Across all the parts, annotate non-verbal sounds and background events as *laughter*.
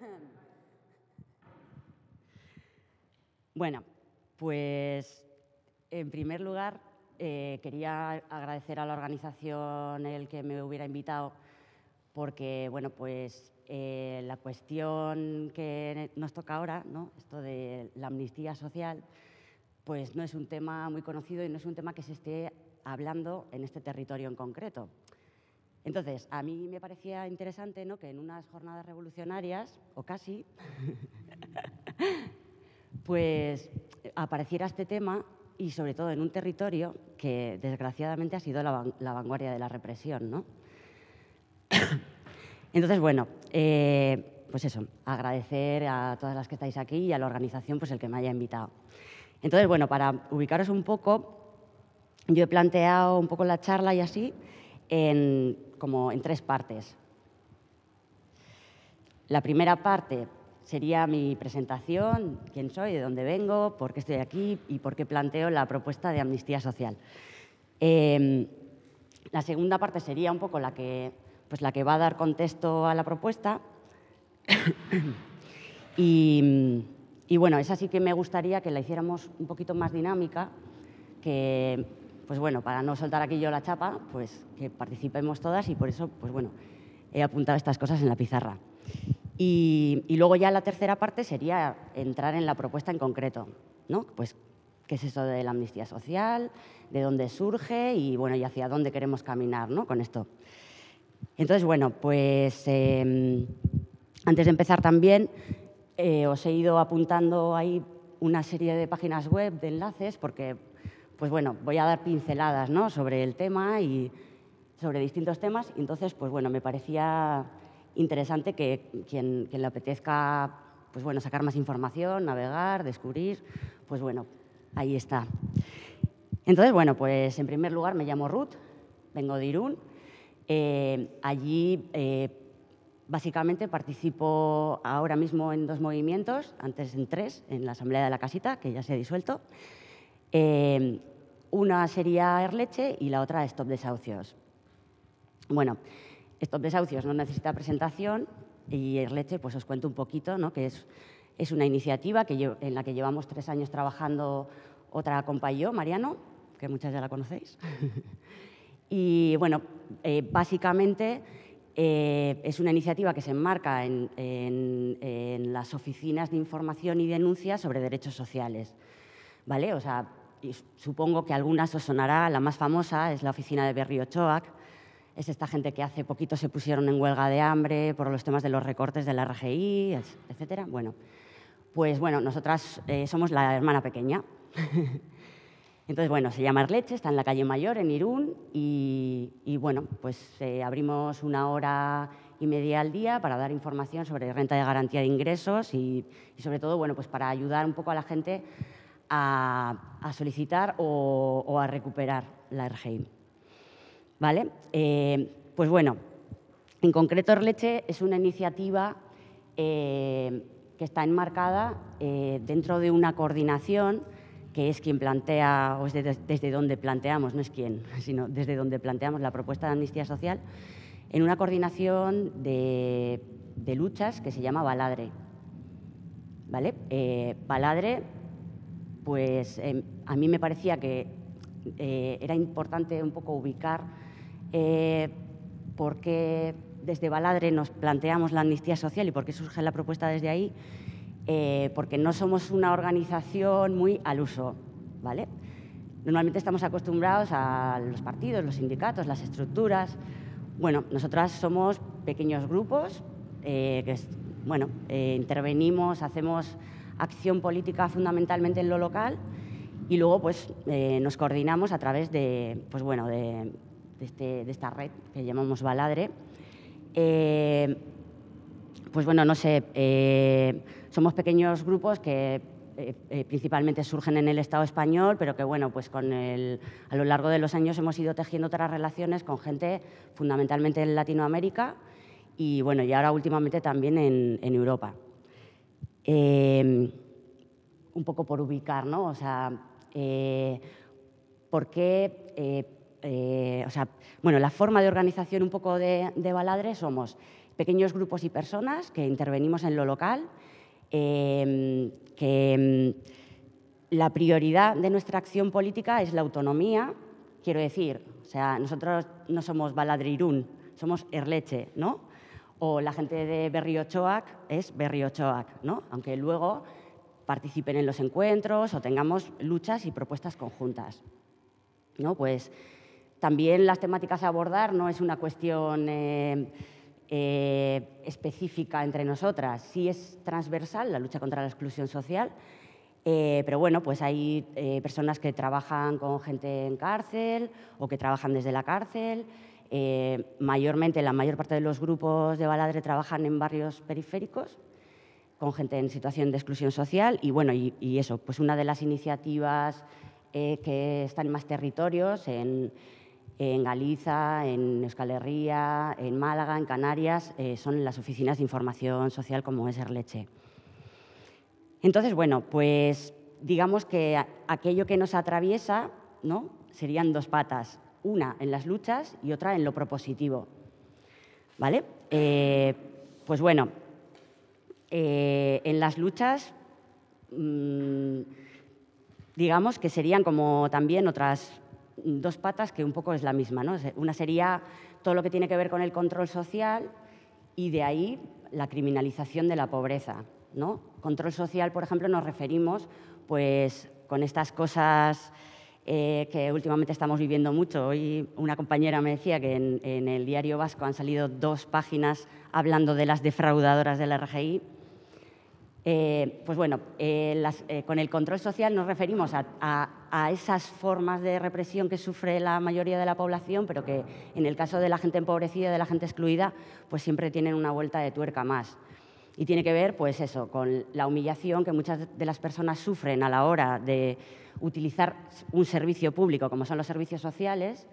*laughs* Bueno, pues en primer lugar eh, quería agradecer a la organización el que me hubiera invitado porque, bueno, pues eh, la cuestión que nos toca ahora, ¿no? esto de la amnistía social, pues no es un tema muy conocido y no es un tema que se esté hablando en este territorio en concreto. Entonces, a mí me parecía interesante ¿no? que en unas jornadas revolucionarias, o casi, *laughs* pues apareciera este tema y sobre todo en un territorio que desgraciadamente ha sido la, vanguardia de la represión. ¿no? *coughs* Entonces, bueno, eh, pues eso, agradecer a todas las que estáis aquí y a la organización pues el que me haya invitado. Entonces, bueno, para ubicaros un poco, yo he planteado un poco la charla y así en, como en tres partes. La primera parte sería mi presentación, quién soy, de dónde vengo, por qué estoy aquí y por qué planteo la propuesta de amnistía social. Em, la segunda parte sería un poco la que, pues la que va a dar contexto a la propuesta. *coughs* y, y, bueno, esa sí que me gustaría que la hiciéramos un poquito más dinámica, que pues bueno, para no soltar aquí yo la chapa, pues que participemos todas y por eso, pues bueno, he apuntado estas cosas en la pizarra. Y, luego ya la tercera parte sería entrar en la propuesta en concreto, ¿no? Pues qué es eso de la amnistía social, de dónde surge y bueno, y hacia dónde queremos caminar, ¿no? Con esto. Entonces, bueno, pues em, antes de empezar también eh, os he ido apuntando ahí una serie de páginas web, de enlaces, porque pues bueno, voy a dar pinceladas ¿no? sobre el tema y sobre distintos temas. Entonces, pues bueno, me parecía interesante que quien, le apetezca pues bueno, sacar más información, navegar, descubrir, pues bueno, ahí está. Entonces, bueno, pues en primer lugar me llamo Ruth, vengo de Irún. Eh, allí eh, básicamente participo ahora mismo en dos movimientos, antes en tres, en la Asamblea de la Casita, que ya se ha disuelto. Eh, una sería Erleche y la otra Stop Desahucios. Bueno, Stop Desahucios no necesita presentación y Erleche, pues os cuento un poquito, ¿no? que es, es una iniciativa que en la que llevamos tres años trabajando otra compa y yo, Mariano, que muchas ya la conocéis. *laughs* y bueno, eh, básicamente eh, es una iniciativa que se enmarca en, en, las oficinas de información y denuncia sobre derechos sociales. ¿Vale? O sea, y supongo que algunas os sonará, la más famosa es la oficina de Berrio Ochoac, es esta gente que hace poquito se pusieron en huelga de hambre por los temas de los recortes de la RGI, etcétera. Bueno, pues bueno, nosotras eh, somos la hermana pequeña. *laughs* Entonces, bueno, se llama Erleche, está en la calle Mayor, en Irún, y, bueno, pues eh, abrimos una hora y media al día para dar información sobre renta de garantía de ingresos y sobre todo, bueno, pues para ayudar un poco a la gente a, solicitar o, a recuperar la RGI. ¿Vale? Eh, pues bueno, en concreto Erleche es una iniciativa eh, que está enmarcada eh, dentro de una coordinación que es quien plantea, o es desde donde planteamos, no es quién, *laughs* sino desde donde planteamos la propuesta de amnistía social, en una coordinación de, luchas que se llama Baladre. ¿Vale? Baladre pues em, a mí me parecía que eh, era importante un poco ubicar eh, por qué desde Baladre nos planteamos la amnistía social y por qué surge la propuesta desde ahí, eh, porque no somos una organización muy al uso, ¿vale? Normalmente estamos acostumbrados a los partidos, los sindicatos, las estructuras. Bueno, nosotras somos pequeños grupos que, bueno, intervenimos, hacemos acción política fundamentalmente en lo local y luego pues, eh, nos coordinamos a través de, pues, bueno, de, este, de, esta red que llamamos Baladre. Eh, pues bueno, no sé, eh, somos pequeños grupos que principalmente surgen en el Estado español, pero que bueno, pues con el, a lo largo de los años hemos ido tejiendo otras relaciones con gente fundamentalmente en Latinoamérica y bueno, y ahora últimamente también en, en Europa. Em, un poco por ubicar, ¿no? O sea, eh, ¿por qué? Eh, eh, o sea, bueno, la forma de organización un poco de, Baladre somos pequeños grupos y personas que intervenimos en lo local, em, que em, la prioridad de nuestra acción política es la autonomía, quiero decir, o sea, nosotros no somos Baladrirún, somos Erleche, ¿no? O la gente de Berriochoac es Berriochoac, ¿no? Aunque luego participen en los encuentros o tengamos luchas y propuestas conjuntas. ¿no? Pues también las temáticas a abordar no es una cuestión eh, eh, específica entre nosotras, sí es transversal la lucha contra la exclusión social, eh, pero bueno, pues hay personas que trabajan con gente en cárcel o que trabajan desde la cárcel. Mayormente, la mayor parte de los grupos de Baladre trabajan en barrios periféricos, con gente en situación de exclusión social y bueno, y, eso, pues una de las iniciativas eh, que están en más territorios, en, Galiza, en Euskal Herria, en Málaga, en Canarias, eh, son las oficinas de información social como es Erleche. Entonces, bueno, pues digamos que aquello que nos atraviesa ¿no? serían dos patas, una en las luchas y otra en lo propositivo. ¿Vale? Eh, pues bueno, eh, en las luchas, mm, digamos que serían como también otras dos patas que un poco es la misma. ¿no? Una sería todo lo que tiene que ver con el control social y de ahí la criminalización de la pobreza. ¿no? Control social, por ejemplo, nos referimos pues, con estas cosas eh, que últimamente estamos viviendo mucho. Hoy una compañera me decía que en, en el diario vasco han salido dos páginas hablando de las defraudadoras de la RGI eh, pues bueno, eh, eh, con el control social nos referimos a, esas formas de represión que sufre la mayoría de la población, pero que en el caso de la gente empobrecida, de la gente excluida, pues siempre tienen una vuelta de tuerca más. Y tiene que ver, pues eso, con la humillación que muchas de las personas sufren a la hora de utilizar un servicio público, como son los servicios sociales,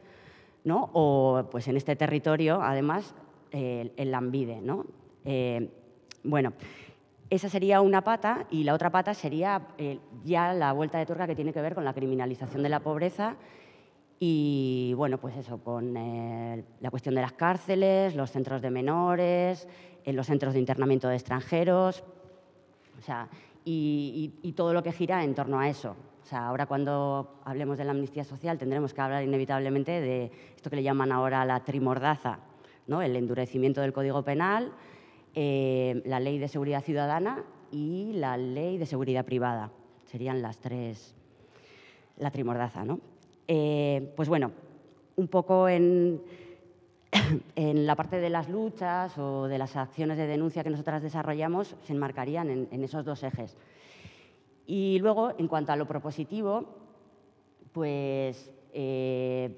¿no? o pues en este territorio, además, el Lambide. ¿no? bueno, esa sería una pata y la otra pata sería eh, ya la vuelta de tuerca que tiene que ver con la criminalización de la pobreza y, bueno, pues eso, con eh, la cuestión de las cárceles, los centros de menores, eh, los centros de internamiento de extranjeros, o sea, y, y, todo lo que gira en torno a eso. O sea, ahora cuando hablemos de la amnistía social tendremos que hablar inevitablemente de esto que le llaman ahora la trimordaza, ¿no? el endurecimiento del Código Penal, eh, la ley de seguridad ciudadana y la ley de seguridad privada. Serían las tres, la trimordaza, ¿no? Eh, pues bueno, un poco *coughs* en, la parte de las luchas o de las acciones de denuncia que nosotras desarrollamos se enmarcarían en, esos dos ejes. Y luego, en cuanto a lo propositivo, pues eh,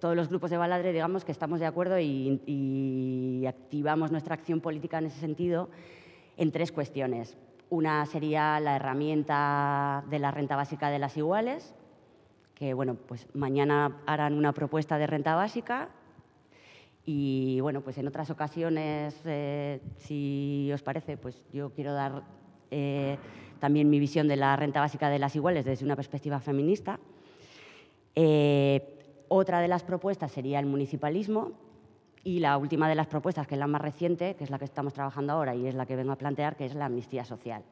todos los grupos de Baladre, digamos que estamos de acuerdo y, activamos nuestra acción política en ese sentido en tres cuestiones. Una sería la herramienta de la renta básica de las iguales, que bueno, pues mañana harán una propuesta de renta básica y bueno, pues en otras ocasiones, eh, si os parece, pues yo quiero dar eh, también mi visión de la renta básica de las iguales desde una perspectiva feminista. Eh, otra de las propuestas sería el municipalismo y la última de las propuestas, que es la más reciente, que es la que estamos trabajando ahora y es la que vengo a plantear, que es la amnistía social.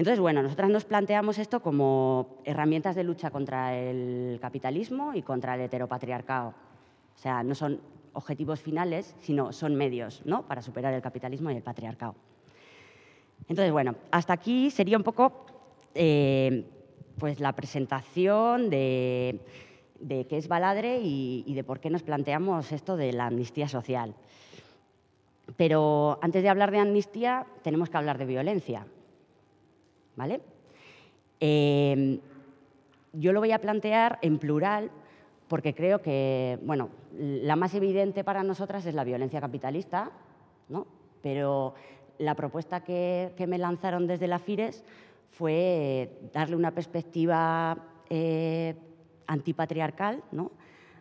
Entonces, bueno, nosotras nos planteamos esto como herramientas de lucha contra el capitalismo y contra el heteropatriarcado. O sea, no son objetivos finales, sino son medios ¿no? para superar el capitalismo y el patriarcado. Entonces, bueno, hasta aquí sería un poco eh, pues la presentación de de qué es Baladre y, de por qué nos planteamos esto de la amnistía social. Pero antes de hablar de amnistía, tenemos que hablar de violencia. Em, yo lo voy a plantear en plural porque creo que, bueno, la más evidente para nosotras es la violencia capitalista, ¿no? Pero la propuesta que, me lanzaron desde la FIRES fue darle una perspectiva eh, antipatriarcal ¿no?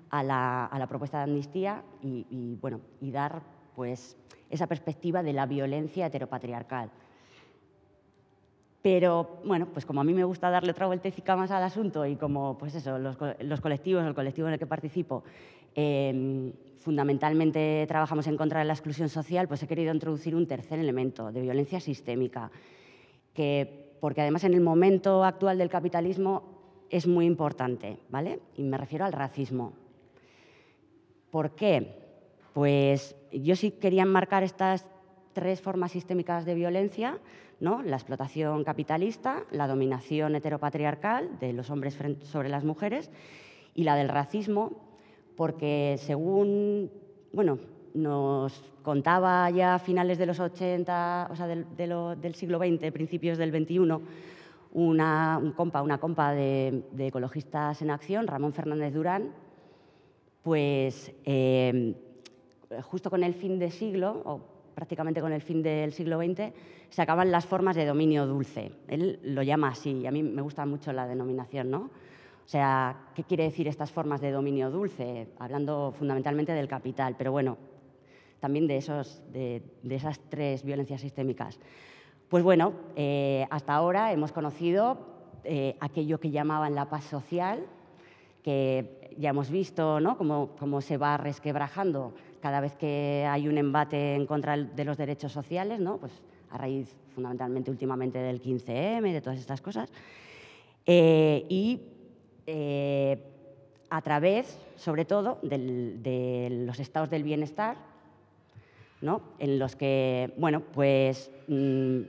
a, la, propuesta de amnistía y, bueno, y dar pues, esa perspectiva de la violencia heteropatriarcal. Pero, bueno, pues como a mí me gusta darle otra vueltecita más al asunto y como, pues eso, los, colectivos, el colectivo en el que participo, em, fundamentalmente trabajamos en contra de la exclusión social, pues he querido introducir un tercer elemento de violencia sistémica, que, porque además en el momento actual del capitalismo es muy importante, ¿vale? Y me refiero al racismo. ¿Por qué? Pues yo sí quería enmarcar estas tres formas sistémicas de violencia, ¿no? la explotación capitalista, la dominación heteropatriarcal de los hombres sobre las mujeres y la del racismo, porque según bueno, nos contaba ya a finales de los 80, o sea, del, del siglo XX, principios del XXI, una, un compa, una compa de, ecologistas en acción, Ramón Fernández Durán, pues eh, justo con el fin de siglo, o prácticamente con el fin del siglo XX, se acaban las formas de dominio dulce. Él lo llama así, y a mí me gusta mucho la denominación, ¿no? O sea, ¿qué quiere decir estas formas de dominio dulce? Hablando fundamentalmente del capital, pero bueno, también de, esos, de esas tres violencias sistémicas. Pues bueno, eh, hasta ahora hemos conocido eh, aquello que llamaban la paz social, que ya hemos visto ¿no? cómo, se va resquebrajando cada vez que hay un embate en contra de los derechos sociales, ¿no? pues a raíz fundamentalmente últimamente del 15M, de todas estas cosas. Eh, y a través, sobre todo, de los estados del bienestar, ¿no? en los que, bueno, pues mm,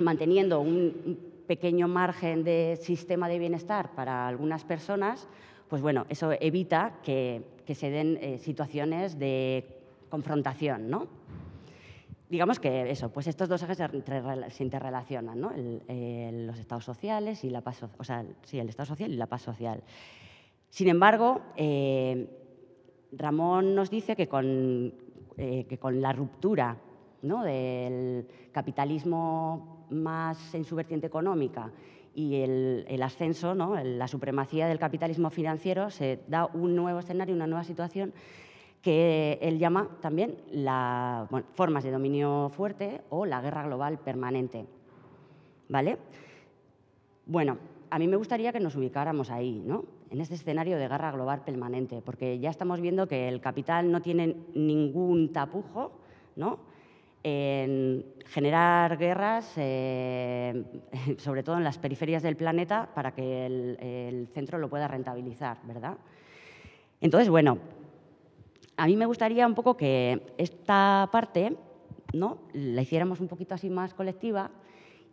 manteniendo un pequeño margen de sistema de bienestar para algunas personas, pues bueno, eso evita que, se den eh, situaciones de confrontación, ¿no? Digamos que eso, pues estos dos ejes se interrelacionan, ¿no? los estados sociales y la paz, o sea, sí, el estado social y la paz social. Sin embargo, eh, Ramón nos dice que con, eh, que con la ruptura ¿no? del capitalismo más en su vertiente económica y el, ascenso, ¿no? la supremacía del capitalismo financiero, se da un nuevo escenario, una nueva situación que él llama también la, formas de dominio fuerte o la guerra global permanente. ¿Vale? Bueno, a mí me gustaría que nos ubicáramos ahí, ¿no? en este escenario de guerra global permanente, porque ya estamos viendo que el capital no tiene ningún tapujo, ¿no? en generar guerras, eh, *laughs* sobre todo en las periferias del planeta, para que el, centro lo pueda rentabilizar, ¿verdad? Entonces, bueno, a mí me gustaría un poco que esta parte ¿no? la hiciéramos un poquito así más colectiva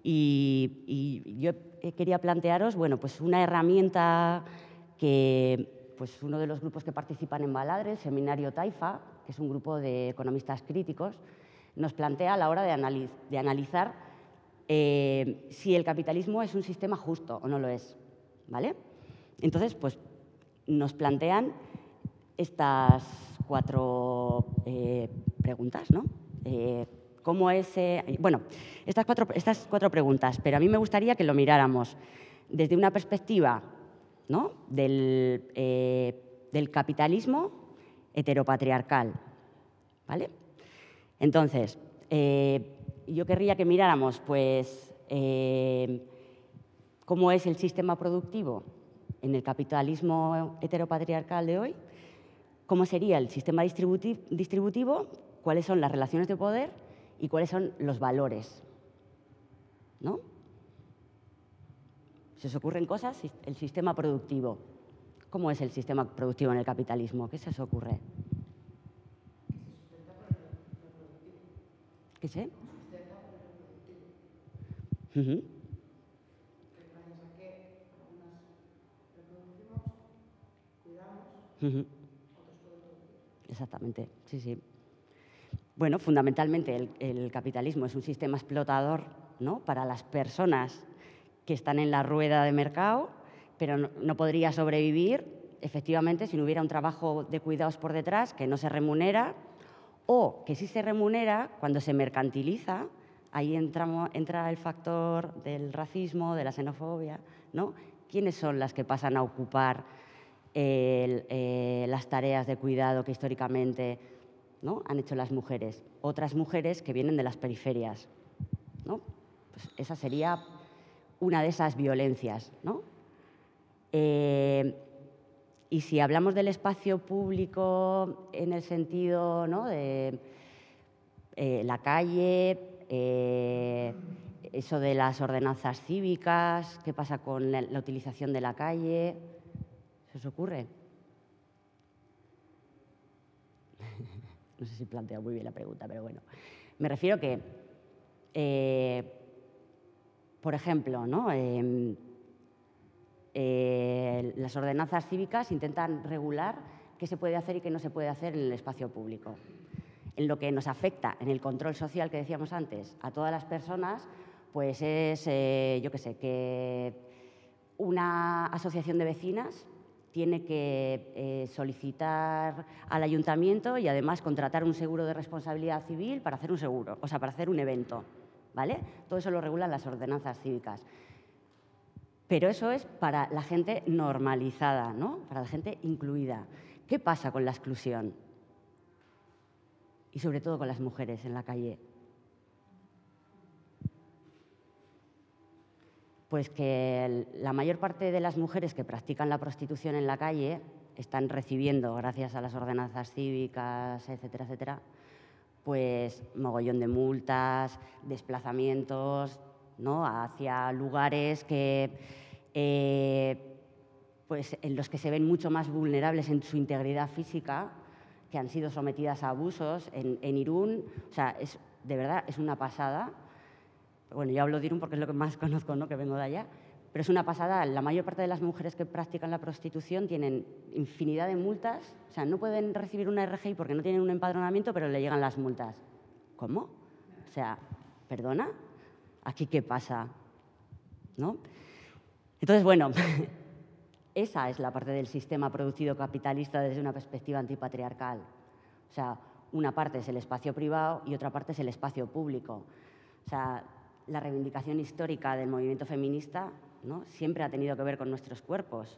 y, yo quería plantearos, bueno, pues una herramienta que pues uno de los grupos que participan en Baladre, el Seminario Taifa, que es un grupo de economistas críticos, nos plantea a la hora de, analizar eh, si el capitalismo es un sistema justo o no lo es. ¿vale? Entonces, pues nos plantean estas cuatro eh, preguntas, ¿no? Eh, ¿Cómo es...? bueno, estas cuatro, estas cuatro preguntas, pero a mí me gustaría que lo miráramos desde una perspectiva ¿no? del, del capitalismo heteropatriarcal, ¿vale? Entonces, eh, yo querría que miráramos pues, eh, cómo es el sistema productivo en el capitalismo heteropatriarcal de hoy, cómo sería el sistema distributivo, cuáles son las relaciones de poder y cuáles son los valores. ¿No? ¿Se os ocurren cosas? El sistema productivo. ¿Cómo es el sistema productivo en el capitalismo? ¿Qué se os ocurre? ¿Qué sé? Uh Exactamente, sí, sí. Bueno, fundamentalmente el, capitalismo es un sistema explotador ¿no? para las personas que están en la rueda de mercado, pero no, no, podría sobrevivir efectivamente si no hubiera un trabajo de cuidados por detrás que no se remunera o que si se remunera cuando se mercantiliza, ahí entra el factor del racismo, de la xenofobia, ¿no? ¿Quiénes son las que pasan a ocupar eh, las tareas de cuidado que históricamente ¿no? han hecho las mujeres? Otras mujeres que vienen de las periferias, ¿no? Pues esa sería una de esas violencias. ¿no? Eh, y si hablamos del espacio público en el sentido de eh, la calle, eso de las ordenanzas cívicas, qué pasa con la utilización de la calle, ¿se os ocurre? *laughs* no sé si planteo muy bien la pregunta, pero bueno. Me refiero que, eh, por ejemplo, ¿no? Em, eh, las ordenanzas cívicas intentan regular qué se puede hacer y qué no se puede hacer en el espacio público. En lo que nos afecta, en el control social que decíamos antes, a todas las personas, pues es, eh, yo qué sé, que una asociación de vecinas tiene que eh, solicitar al ayuntamiento y además contratar un seguro de responsabilidad civil para hacer un seguro, o sea, para hacer un evento, ¿vale? Todo eso lo regulan las ordenanzas cívicas. Pero eso es para la gente normalizada, ¿no? Para la gente incluida. ¿Qué pasa con la exclusión? Y sobre todo con las mujeres en la calle. Pues que la mayor parte de las mujeres que practican la prostitución en la calle están recibiendo, gracias a las ordenanzas cívicas, etcétera, etcétera, pues mogollón de multas, desplazamientos ¿no? hacia lugares que, eh, pues en los que se ven mucho más vulnerables en su integridad física, que han sido sometidas a abusos en, en Irún. O sea, es, de verdad, es una pasada bueno, yo hablo de Irún porque es lo que más *laughs* conozco, ¿no? que vengo de allá, pero es una pasada. La mayor parte de las mujeres que practican la prostitución tienen infinidad de multas, o sea, no pueden recibir una RGI porque no tienen un empadronamiento, pero le llegan las multas. ¿Cómo? O sea, ¿perdona? ¿Aquí qué pasa? ¿No? Entonces, bueno, *laughs* esa es la parte del sistema producido capitalista desde una perspectiva antipatriarcal. O sea, una parte es el espacio privado y otra parte es el espacio público. O sea, la reivindicación histórica del movimiento feminista ¿no? siempre ha tenido que ver con nuestros cuerpos,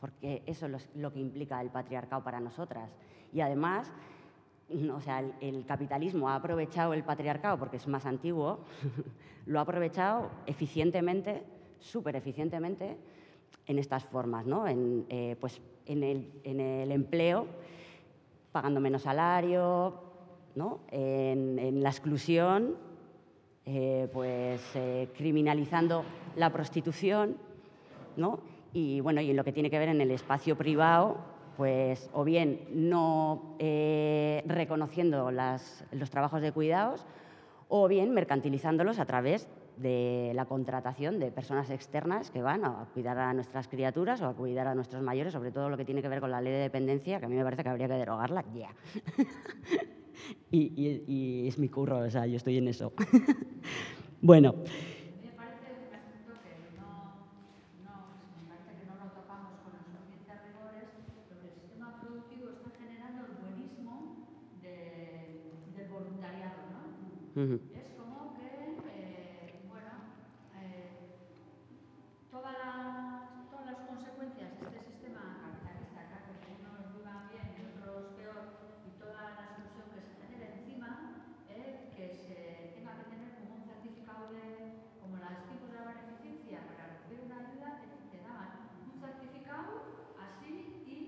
porque eso es lo que implica el patriarcado para nosotras. Y además, o sea, el, capitalismo ha aprovechado el patriarcado, porque es más antiguo, *laughs* lo ha aprovechado eficientemente, súper eficientemente, en estas formas, ¿no? en, eh, pues, en, el, empleo, pagando menos salario, ¿no? en la exclusión eh, pues, eh, criminalizando la prostitución, ¿no? Y bueno, y en lo que tiene que ver en el espacio privado, pues o bien no eh, reconociendo las, los trabajos de cuidados, o bien mercantilizándolos a través de la contratación de personas externas que van a cuidar a nuestras criaturas o a cuidar a nuestros mayores, sobre todo lo que tiene que ver con la ley de dependencia, que a mí me parece que habría que derogarla ya. *laughs* y, y, y, es mi curro, o sea, yo estoy en eso. *laughs* bueno. Me parece un asunto que no, no, me parece que no lo tocamos con los suficientes rigores, porque el sistema productivo está generando el buenismo de, del voluntariado, ¿no? Uh -huh. Es como que, eh, bueno, eh, toda la, todas las consecuencias de este sistema capitalista, que hace que unos vivan bien y otros peor, y toda la exclusión que se genera encima, eh, que se tenga que tener como un certificado de, como los tipos de la beneficencia para recibir una ayuda, te, te daban un certificado así y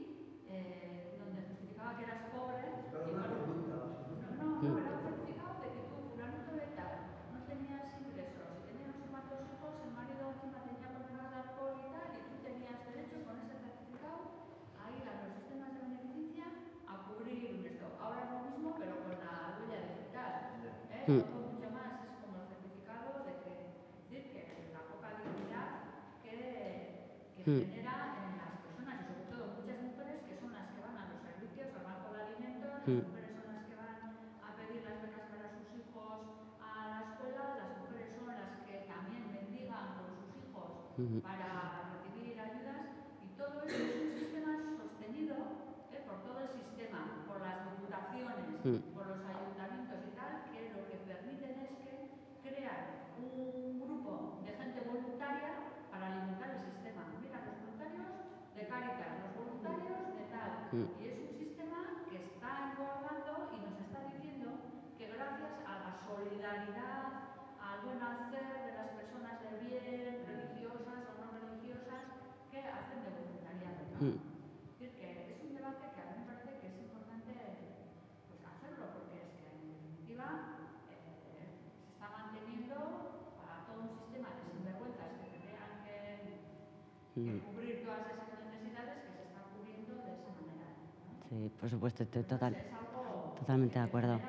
eh, donde justificaba que eras pobre. Y bueno, no, no, no, era un certificado de que tú, fulanito de tal, no tenías ingresos, y tenías no sé cuántos hijos, el marido encima tenía problemas de alcohol y tal, y tú tenías derecho con ese certificado a ir a los sistemas de beneficencia a cubrir esto. Ahora es lo mismo, pero con la huella digital. ¿eh? Mm. Todo mucho más es como el certificado de que, decir, que la poca dignidad que, que Mm. que cubrir todas esas necesidades que se están cubriendo de esa manera. ¿no? Sí, por supuesto, estoy total, totalmente de acuerdo.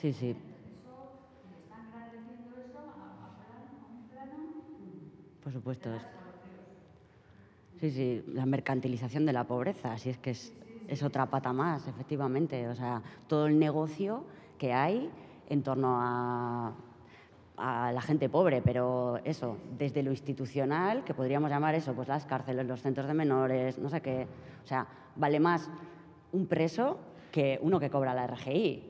Sí, sí. Por supuesto. Sí, sí, la mercantilización de la pobreza, así es que es, es otra pata más, efectivamente. O sea, todo el negocio que hay en torno a, a la gente pobre, pero eso, desde lo institucional, que podríamos llamar eso, pues las cárceles, los centros de menores, no sé qué. O sea, vale más un preso que uno que cobra la RGI.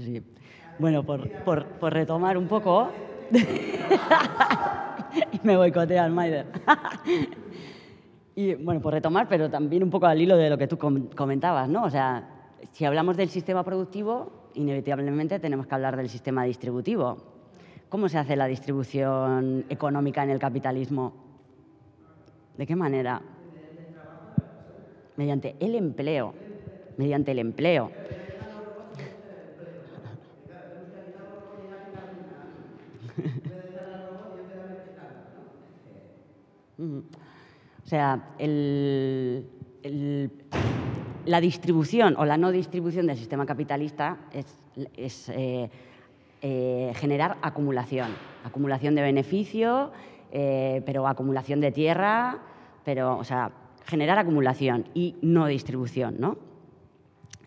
sí. Bueno, por, por, por retomar un poco, *laughs* me boicotea Almaider. *laughs* y bueno, por retomar, pero también un poco al hilo de lo que tú comentabas, ¿no? O sea, si hablamos del sistema productivo, inevitablemente tenemos que hablar del sistema distributivo. ¿Cómo se hace la distribución económica en el capitalismo? ¿De qué manera? Mediante el empleo. Mediante el empleo. O sea, la distribución o la no distribución del sistema capitalista es, es, eh, eh, generar acumulación, acumulación de beneficio, eh, pero acumulación de tierra, pero, o sea, generar acumulación y no distribución, ¿no?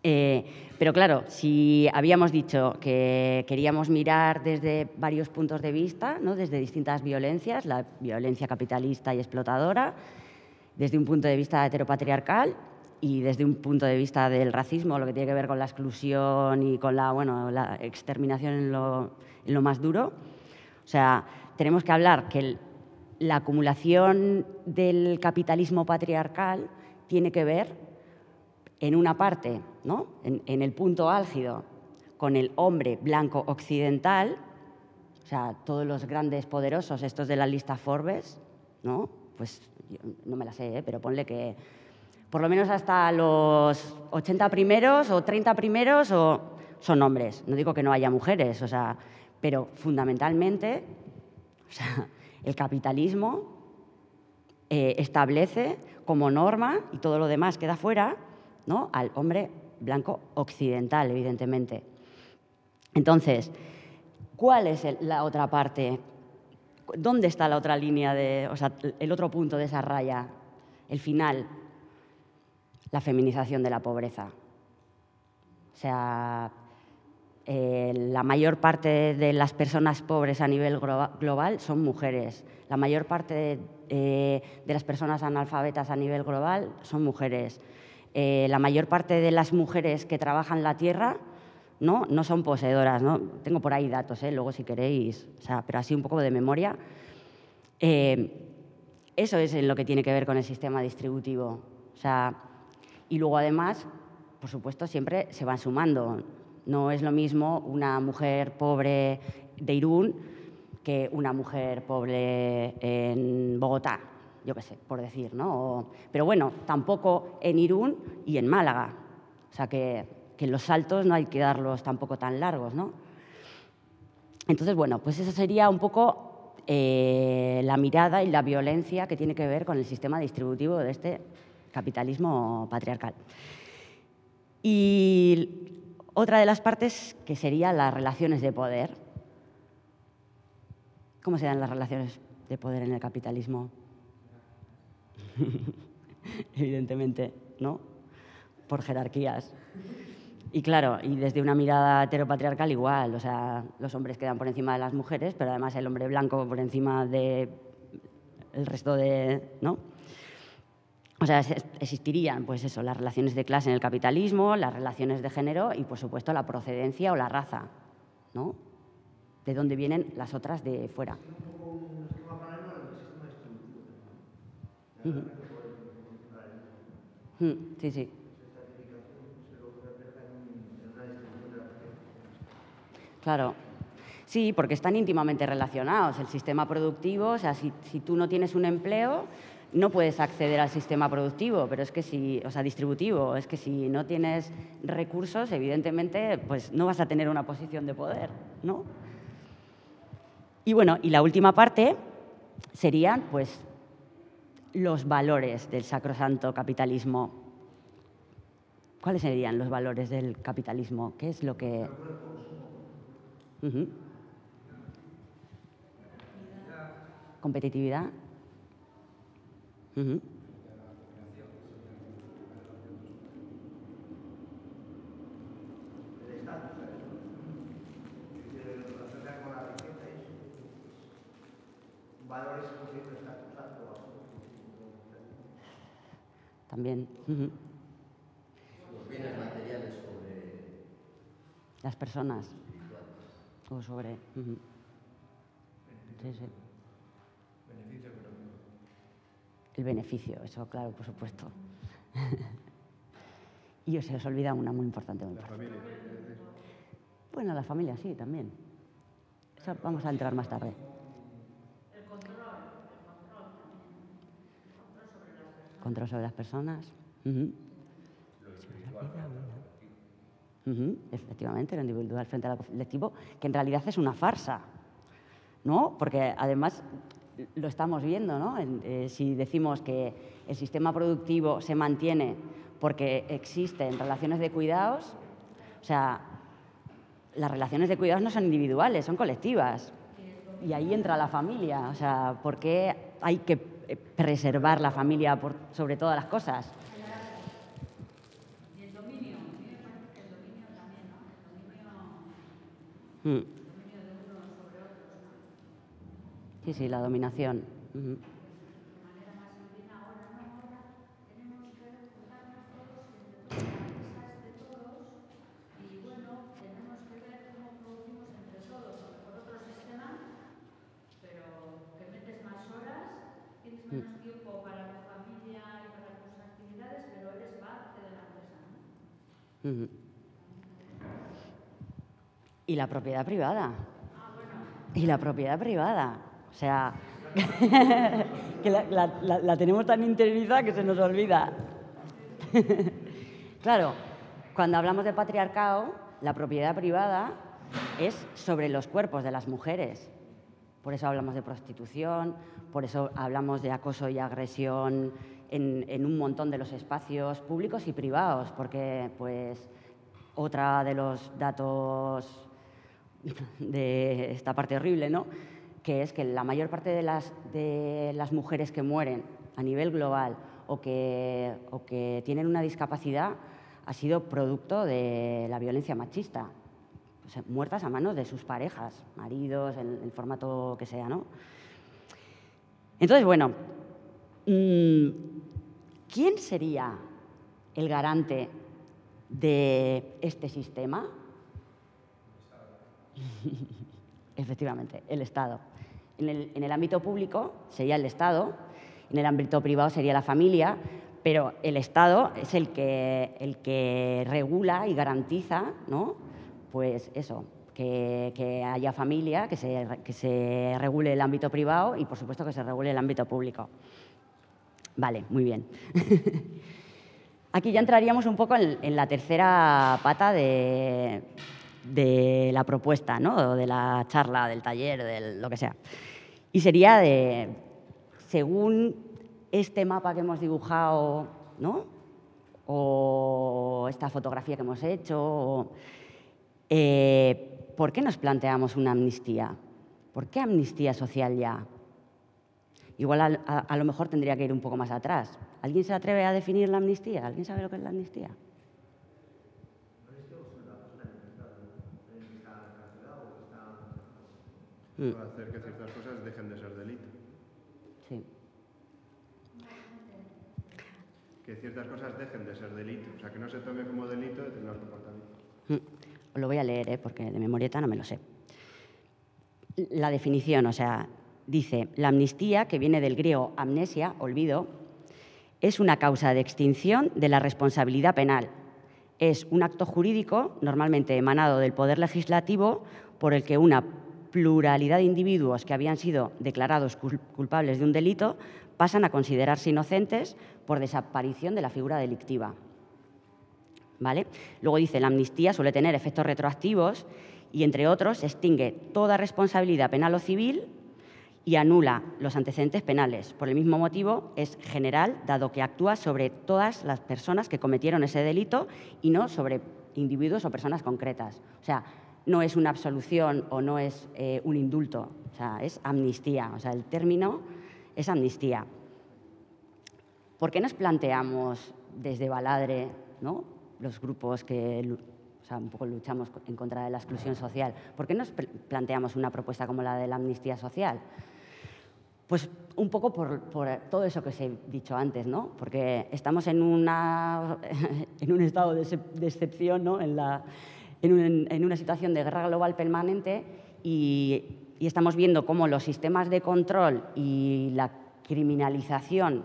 Eh, pero claro, si habíamos dicho que queríamos mirar desde varios puntos de vista, ¿no? desde distintas violencias, la violencia capitalista y explotadora, desde un punto de vista heteropatriarcal y desde un punto de vista del racismo, lo que tiene que ver con la exclusión y con la, bueno, la exterminación en lo, en lo más duro. O sea, tenemos que hablar que el- la acumulación del capitalismo patriarcal tiene que ver en una parte, ¿no? en, en el punto álgido, con el hombre blanco occidental, o sea, todos los grandes poderosos, estos de la lista Forbes, ¿no? Pues yo no me la sé, ¿eh? pero ponle que por lo menos hasta los 80 primeros o 30 primeros o son hombres. No digo que no haya mujeres, o sea, pero fundamentalmente, o sea, el capitalismo eh, establece como norma y todo lo demás queda fuera, ¿no? Al hombre blanco occidental, evidentemente. Entonces, ¿cuál es la otra parte? ¿Dónde está la otra línea de, o sea, el otro punto de esa raya, el final? La feminización de la pobreza. O sea, eh, la mayor parte de las personas pobres a nivel global son mujeres. La mayor parte eh, de las personas analfabetas a nivel global son mujeres. Eh, la mayor parte de las mujeres que trabajan la tierra no, son poseedoras. Tengo por ahí datos, ¿eh? luego si queréis, pero así un poco de memoria. Eh, eso es lo que tiene que ver con el sistema distributivo. Y luego además, por supuesto, siempre se van sumando. No es lo mismo una mujer pobre de Irún que una mujer pobre en Bogotá, yo qué sé, por decir, ¿no? Pero bueno, tampoco en Irún y en Málaga. O sea que, que los saltos no hay que darlos tampoco tan largos, ¿no? Entonces, bueno, pues esa sería un poco eh, la mirada y la violencia que tiene que ver con el sistema distributivo de este capitalismo patriarcal. Y otra de las partes que serían las relaciones de poder. ¿Cómo se dan las relaciones de poder en el capitalismo? *laughs* Evidentemente, ¿no? Por jerarquías. Y claro, y desde una mirada heteropatriarcal igual, o sea, los hombres quedan por encima de las mujeres, pero además el hombre blanco por encima de resto de, ¿no? O sea, existirían, pues eso, las relaciones de clase en el capitalismo, las relaciones de género y, por supuesto, la procedencia o la raza, ¿no? De dónde vienen las otras de fuera. Sí, sí. Claro. Sí, porque están íntimamente relacionados. El sistema productivo, o sea, si, si tú no tienes un empleo, no puedes acceder al sistema productivo, pero es que si, o sea, distributivo, es que si no tienes recursos, evidentemente, pues no vas a tener una posición de poder, ¿no? Y bueno, y la última parte serían, pues, los valores del sacrosanto capitalismo. ¿Cuáles serían los valores del capitalismo? ¿Qué es lo que...? Ujú. Competitividad. Ujú. Valores También. Los bienes materiales sobre Las personas. O sobre... Sí, sí. El beneficio, eso, claro, por supuesto. *laughs* y se os olvida una muy importante. Muy importante. Bueno, la familia sí, también. Eso vamos a entrar más tarde. Control sobre las personas. Ujú. Ujú, Efectivamente, lo individual frente al colectivo, que en realidad es una farsa. ¿no? Porque además lo estamos viendo, ¿no? Eh, si decimos que el sistema productivo se mantiene porque existen relaciones de cuidados, o sea, las relaciones de cuidados no son individuales, son colectivas. Y ahí entra la familia, o sea, ¿por qué hay que preservar la familia por sobre todas las cosas? Y el dominio, el dominio también, ¿no? El dominio, Mm. el dominio de unos sobre otros, ¿no? Sí, sí, la dominación. Ujú. De manera masculina, ahora no, ahora tenemos que juntarnos todos y entre todos la mesa es de todos y bueno, tenemos que ver cómo producimos entre todos, a lo mejor otro sistema, pero que metes más horas, tienes menos tiempo para tu familia y para tus actividades, pero eres parte de la empresa, ¿no? Ujú. Y la propiedad privada. Y la propiedad privada. O sea, *laughs* que la, la- la- tenemos tan interiorizada que se nos olvida. *laughs* claro, cuando hablamos de patriarcado, la propiedad privada es sobre los cuerpos de las mujeres. Por eso hablamos de prostitución, por eso hablamos de acoso y agresión en, en un montón de los espacios públicos y privados, porque pues otra de los datos de esta parte horrible, ¿no? que es que la mayor parte de las, de las mujeres que mueren a nivel global o que, o que tienen una discapacidad ha sido producto de la violencia machista. Muertas a manos de sus parejas, maridos, en el formato que sea, ¿no? Entonces, bueno, mm, ¿quién sería el garante de este sistema? *laughs* Efectivamente, el Estado. En el, en el ámbito público sería el Estado, en el ámbito privado sería la familia, pero el Estado es el que, el que regula y garantiza, ¿no? Pues eso, que, que haya familia, que se, que se regule el ámbito privado y, por supuesto, que se regule el ámbito público. Vale, muy bien. *laughs* Aquí ya entraríamos un poco en, en la tercera pata de, de la propuesta, ¿no? De la charla, del taller, de lo que sea. Y sería de, según este mapa que hemos dibujado, ¿no? O esta fotografía que hemos hecho, eh, ¿por qué nos planteamos una amnistía? ¿Por qué amnistía social ya? Igual a- a lo mejor tendría que ir un poco más atrás. ¿Alguien se atreve a definir la amnistía? ¿Alguien sabe lo que es la amnistía? Para hacer que ciertas cosas dejen de ser delito. sí. Que ciertas cosas dejen de ser delito. O sea, que no se tome como delito determinados comportamientos. Mm, Os lo voy a leer, ¿eh? porque de memorieta no me lo sé. La definición, o sea, dice, la amnistía, que viene del griego amnesia, olvido, es una causa de extinción de la responsabilidad penal. Es un acto jurídico, normalmente emanado del Poder Legislativo, por el que una pluralidad de individuos que habían sido declarados cul- culpables de un delito pasan a considerarse inocentes por desaparición de la figura delictiva. ¿Vale? Luego dice, la amnistía suele tener efectos retroactivos y, entre otros, extingue toda responsabilidad penal o civil y anula los antecedentes penales. Por el mismo motivo, es general, dado que actúa sobre todas las personas que cometieron ese delito y no sobre individuos o personas concretas. O sea, no es una absolución o no es eh, un indulto, o sea, es amnistía. O sea, el término es amnistía. ¿Por qué nos planteamos desde Baladre, ¿no? los grupos que o sea, un poco luchamos en contra de la exclusión social, ¿por qué nos pl- planteamos una propuesta como la de la amnistía social? Pues un poco por, todo eso que os he dicho antes, ¿no? Porque estamos en, una, *laughs* en un estado de excepción, ¿no? En, la, en, un- en una situación de guerra global permanente y, estamos viendo cómo los sistemas de control y la criminalización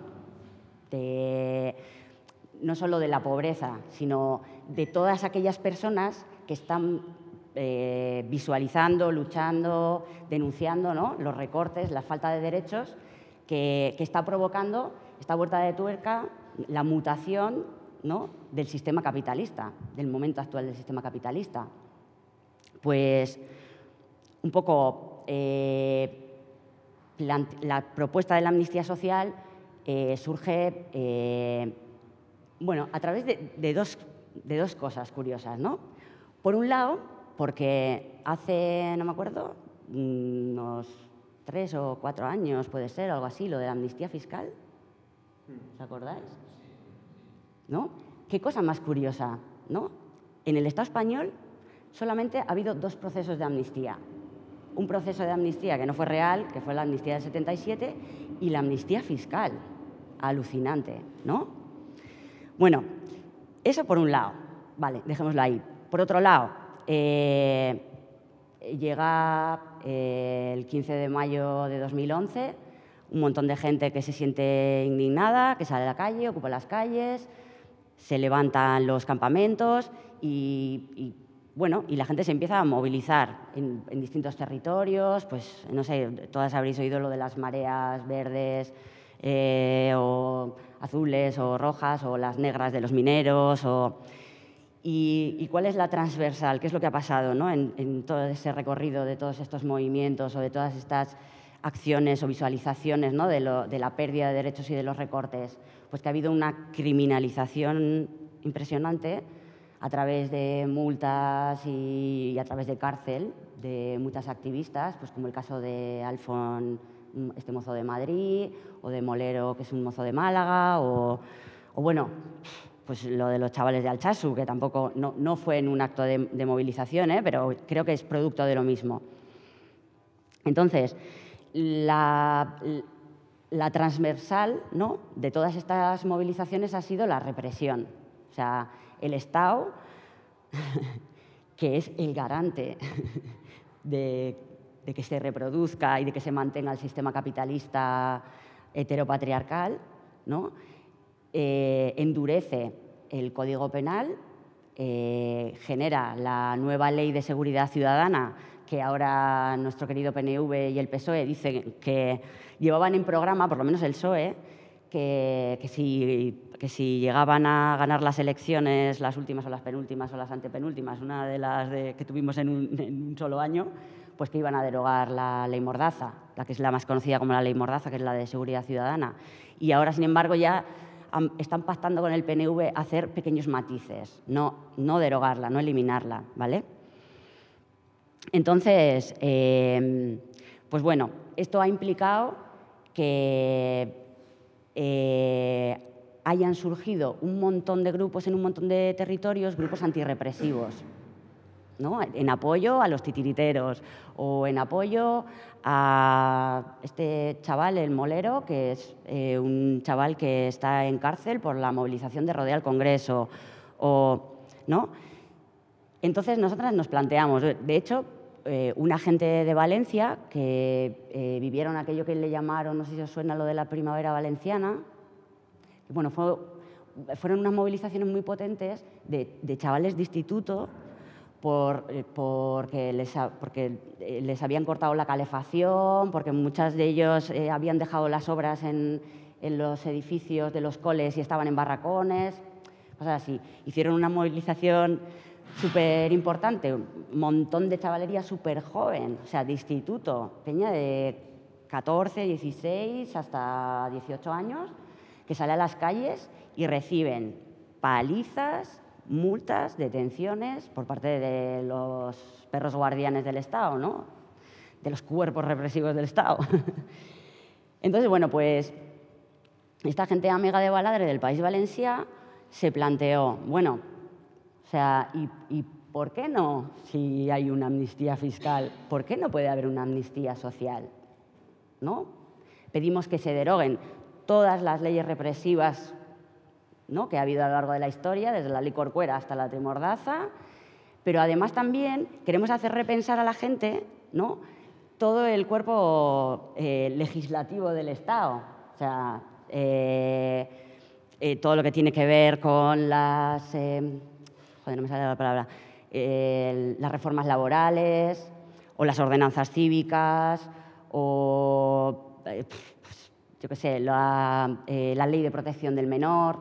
no solo de la pobreza, sino de todas aquellas personas que están eh, visualizando, luchando, denunciando los recortes, la falta de derechos que, que está provocando esta vuelta de tuerca, la mutación ¿no? del sistema capitalista, del momento actual del sistema capitalista. Pues un poco eh, la propuesta de la amnistía social eh, surge eh, bueno, a través de, de dos, de dos cosas curiosas. ¿no? Por un lado, porque hace, no me acuerdo, mm, unos tres o cuatro años, puede ser, algo así, lo de la amnistía fiscal. ¿Os acordáis? ¿No? Qué cosa más curiosa, ¿no? En el Estado español solamente ha habido dos procesos de amnistía. Un proceso de amnistía que no fue real, que fue la amnistía del 77, y la amnistía fiscal. Alucinante, ¿no? Bueno, eso por un lado. Vale, dejémoslo ahí. Por otro lado, eh, llega eh, el 15 de mayo de 2011, un montón de gente que se siente indignada, que sale a la calle, ocupa las calles, se levantan los campamentos y, bueno, y la gente se empieza a movilizar en, distintos territorios, pues no sé, todas habréis oído lo de las mareas verdes eh, o azules o rojas o las negras de los mineros o... Y, cuál es la transversal? ¿Qué es lo que ha pasado ¿no? en, todo ese recorrido de todos estos movimientos o de todas estas acciones o visualizaciones ¿no? de, la pérdida de derechos y de los recortes? Pues que ha habido una criminalización impresionante a través de multas y, a través de cárcel de muchas activistas, pues como el caso de Alfon, este mozo de Madrid, o de Molero, que es un mozo de Málaga, o, bueno, pues lo de los chavales de Alchazu, que tampoco no, no fue en un acto de, de movilización, ¿eh? pero creo que es producto de lo mismo. Entonces, la, la transversal ¿no? de todas estas movilizaciones ha sido la represión. O sea, el Estado, *laughs* que es el garante *laughs* de, que se reproduzca y de que se mantenga el sistema capitalista heteropatriarcal, ¿no? eh, endurece el Código Penal, eh, genera la nueva Ley de Seguridad Ciudadana, que ahora nuestro querido PNV y el PSOE dicen que llevaban en programa, por lo menos el PSOE, que, que, si, que, si, llegaban a ganar las elecciones, las últimas o las penúltimas o las antepenúltimas, una de las que tuvimos en un, en un, solo año, pues que iban a derogar la ley Mordaza, la que es la más conocida como la ley Mordaza, que es la de seguridad ciudadana. Y ahora, sin embargo, ya están pactando con el PNV hacer pequeños matices, no, no derogarla, no eliminarla, ¿vale? Entonces, eh, pues bueno, esto ha implicado que eh, hayan surgido un montón de grupos en un montón de territorios, grupos antirrepresivos, ¿no? en apoyo a los titiriteros o en apoyo a este chaval, el Molero, que es eh, un chaval que está en cárcel por la movilización de Rodea al Congreso. O, ¿no? Entonces, nosotras nos planteamos, de hecho, eh, un agente de Valencia que eh, vivieron aquello que le llamaron, no sé si os suena lo de la primavera valenciana, bueno, fue, fueron unas movilizaciones muy potentes de, de chavales de instituto por, eh, porque, les, porque, eh, les, habían cortado la calefacción, porque muchos de ellos eh, habían dejado las obras en, en, los edificios de los coles y estaban en barracones, cosas así. Hicieron una movilización súper importante, un montón de chavalería súper joven, o sea, de instituto, peña de 14, 16 hasta 18 años, que sale a las calles y reciben palizas, multas, detenciones por parte de los perros guardianes del Estado, ¿no? de los cuerpos represivos del Estado. *laughs* Entonces, bueno, pues esta gente amiga de Baladre del País Valencia se planteó, bueno, o sea, ¿y, ¿y por qué no, si hay una amnistía fiscal, por qué no puede haber una amnistía social? ¿No? Pedimos que se deroguen todas las leyes represivas ¿no? que ha habido a lo largo de la historia, desde la ley hasta la Mordaza, pero además también queremos hacer repensar a la gente ¿no? todo el cuerpo eh, legislativo del Estado, o sea, eh, eh, todo lo que tiene que ver con las, joder, no me sale la palabra, las reformas laborales o las ordenanzas cívicas o, pues, yo qué sé, la, la ley de protección del menor,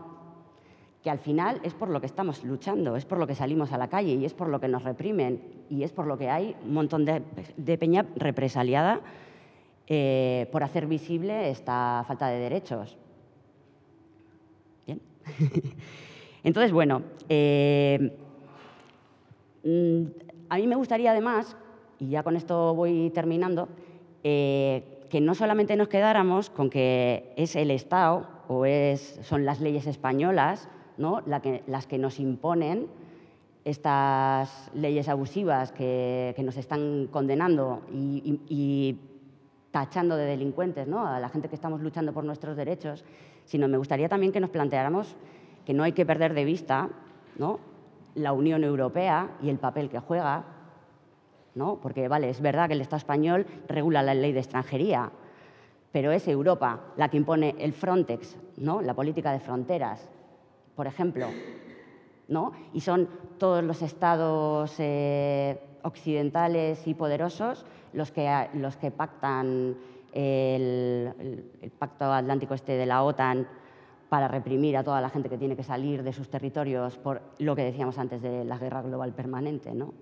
que al final es por lo que estamos luchando, es por lo que salimos a la calle y es por lo que nos reprimen y es por lo que hay un montón de, de peña represaliada eh, por hacer visible esta falta de derechos. Bien. *laughs* Entonces, bueno, eh, mm, a mí me gustaría además, y ya con esto voy terminando, eh, que no solamente nos quedáramos con que es el Estado o es, son las leyes españolas ¿no? Las que nos imponen estas leyes abusivas que, nos están condenando y, y, y tachando de delincuentes ¿no? a la gente que estamos luchando por nuestros derechos, sino me gustaría también que nos planteáramos que no hay que perder de vista ¿no? la Unión Europea y el papel que juega, ¿no? porque vale, es verdad que el Estado español regula la ley de extranjería, pero es Europa la que impone el Frontex, ¿no? la política de fronteras, por ejemplo. ¿no? Y son todos los estados eh, occidentales y poderosos los que, los que pactan el, pacto atlántico este de la OTAN para reprimir a toda la gente que tiene que salir de sus territorios por lo que decíamos antes de la guerra global permanente. ¿no?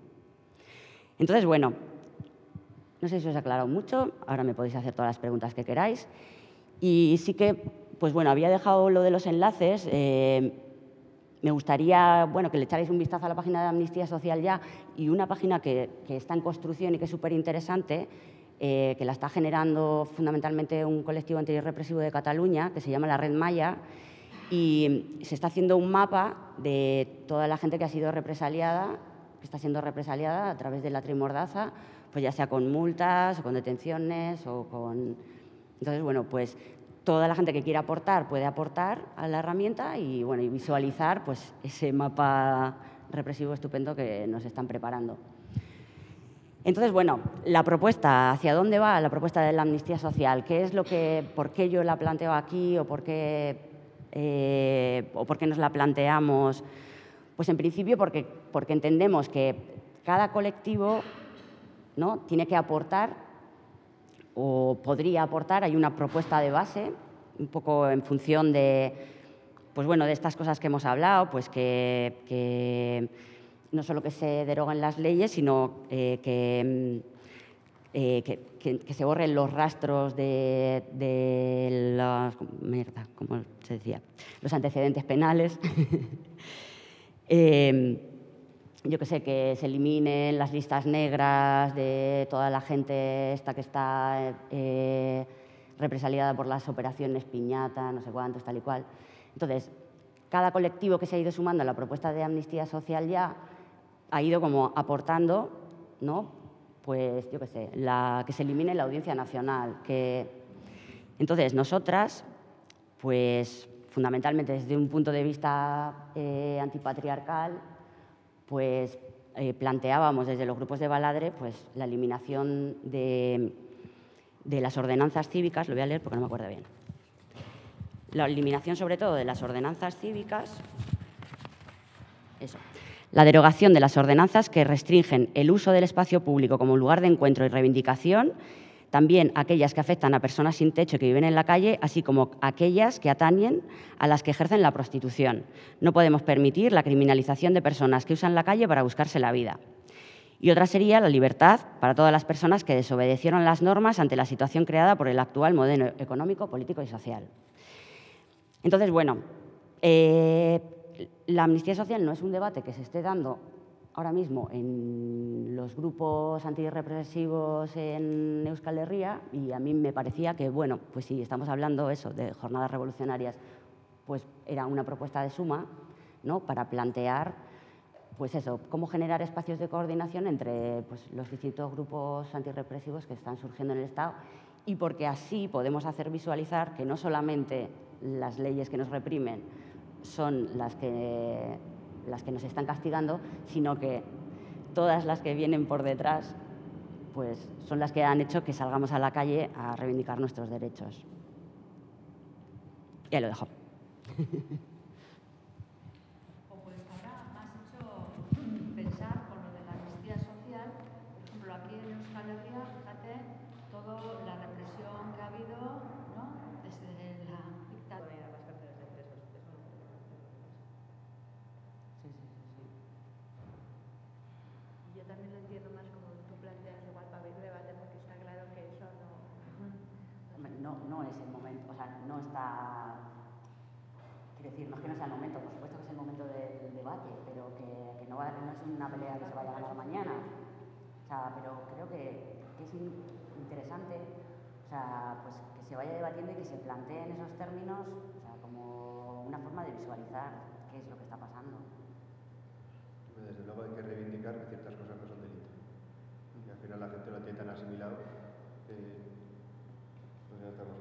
Entonces, bueno, no sé si os he aclarado mucho, ahora me podéis hacer todas las preguntas que queráis. Y sí que, pues bueno, había dejado lo de los enlaces. Eh, me gustaría bueno, que le echarais un vistazo a la página de Amnistía Social ya y una página que, que está en construcción y que es súper interesante, eh, que la está generando fundamentalmente un colectivo antirrepresivo de Cataluña, que se llama la Red Maya, y se está haciendo un mapa de toda la gente que ha sido represaliada, que está siendo represaliada a través de la trimordaza, pues ya sea con multas o con detenciones o con... Entonces, bueno, pues toda la gente que quiera aportar puede aportar a la herramienta y, bueno, y visualizar pues, ese mapa represivo estupendo que nos están preparando. Entonces, bueno, la propuesta, ¿hacia dónde va la propuesta de la amnistía social? ¿Qué es lo que, por qué yo la planteo aquí o por qué, eh, o por qué nos la planteamos? Pues en principio porque, porque entendemos que cada colectivo ¿no? tiene que aportar o podría aportar, hay una propuesta de base, un poco en función de, pues bueno, de estas cosas que hemos hablado, pues que, que no solo que se deroguen las leyes, sino eh, que, eh, que, se borren los rastros de, de los, mierda, ¿cómo se decía? los antecedentes penales. *laughs* eh, yo que sé, que se eliminen las listas negras de toda la gente esta que está eh, represaliada por las operaciones piñata, no sé cuántos, tal y cual. Entonces, cada colectivo que se ha ido sumando a la propuesta de amnistía social ya ha ido como aportando, ¿no? Pues, yo qué sé, la, que se elimine la audiencia nacional. Que... Entonces, nosotras, pues, fundamentalmente desde un punto de vista eh, antipatriarcal, pues eh, planteábamos desde los grupos de Baladre pues, la eliminación de, de, las ordenanzas cívicas, lo voy a leer porque no me acuerdo bien. La eliminación sobre todo de las ordenanzas cívicas, eso, la derogación de las ordenanzas que restringen el uso del espacio público como lugar de encuentro y reivindicación también aquellas que afectan a personas sin techo que viven en la calle, así como aquellas que atañen a las que ejercen la prostitución. No podemos permitir la criminalización de personas que usan la calle para buscarse la vida. Y otra sería la libertad para todas las personas que desobedecieron las normas ante la situación creada por el actual modelo económico, político y social. Entonces, bueno, eh, la amnistía social no es un debate que se esté dando ahora mismo en los grupos antirrepresivos en Euskal Herria y a mí me parecía que, bueno, pues si estamos hablando eso de jornadas revolucionarias, pues era una propuesta de suma ¿no? para plantear pues eso, cómo generar espacios de coordinación entre pues, los distintos grupos antirrepresivos que están surgiendo en el Estado y porque así podemos hacer visualizar que no solamente las leyes que nos reprimen son las que las que nos están castigando, sino que todas las que vienen por detrás pues son las que han hecho que salgamos a la calle a reivindicar nuestros derechos. Ya lo dejo. *laughs* Pues ahora me has hecho pensar con lo de la amnistía social, por ejemplo, aquí en Euskal Herria, fíjate, toda la represión que ha habido, ¿no? Desde la dictadura. no, no es el momento, o sea, no está... Quiero decir, no es que no sea el momento, por supuesto que es el momento del debate, pero que, que no, va- no es una pelea que se vaya a ganar mañana. O sea, pero creo que, que es in- o sea, pues que se vaya debatiendo y que se planteen esos términos, o sea, como una forma de visualizar qué es lo que está pasando. Desde luego hay que reivindicar que ciertas cosas no son delito. Y al final la gente lo tiene tan asimilado que pues ya estamos